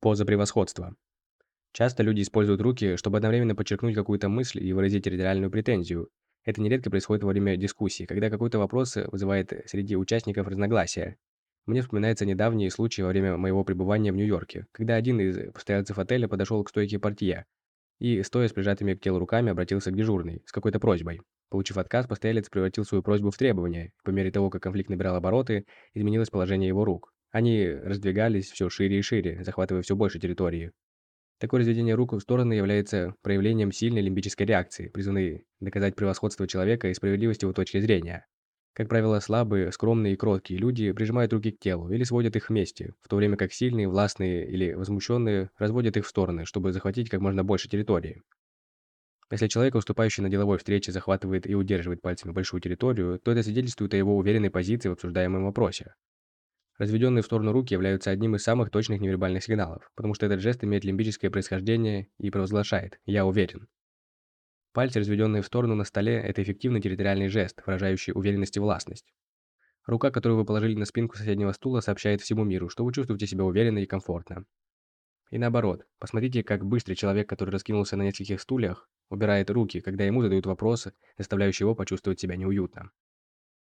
Поза превосходства. Часто люди используют руки, чтобы одновременно подчеркнуть какую-то мысль и выразить территориальную претензию. Это нередко происходит во время дискуссий, когда какой-то вопрос вызывает среди участников разногласия. Мне вспоминается недавний случай во время моего пребывания в Нью-Йорке, когда один из постояльцев отеля подошел к стойке портье и, стоя с прижатыми к телу руками, обратился к дежурной с какой-то просьбой. Получив отказ, постоялец превратил свою просьбу в требование. По мере того, как конфликт набирал обороты, изменилось положение его рук. Они раздвигались все шире и шире, захватывая все больше территории. Такое разведение рук в стороны является проявлением сильной лимбической реакции, призванной доказать превосходство человека и справедливость его точки зрения. Как правило, слабые, скромные и кроткие люди прижимают руки к телу или сводят их вместе, в то время как сильные, властные или возмущенные разводят их в стороны, чтобы захватить как можно больше территории. Если человек, уступающий на деловой встрече, захватывает и удерживает пальцами большую территорию, то это свидетельствует о его уверенной позиции в обсуждаемом вопросе. Разведенные в сторону руки являются одним из самых точных невербальных сигналов, потому что этот жест имеет лимбическое происхождение и провозглашает «я уверен». Пальцы, разведенные в сторону на столе, это эффективный территориальный жест, выражающий уверенность и властность. Рука, которую вы положили на спинку соседнего стула, сообщает всему миру, что вы чувствуете себя уверенно и комфортно. И наоборот, посмотрите, как быстро человек, который раскинулся на нескольких стульях, убирает руки, когда ему задают вопросы, заставляющие его почувствовать себя неуютно.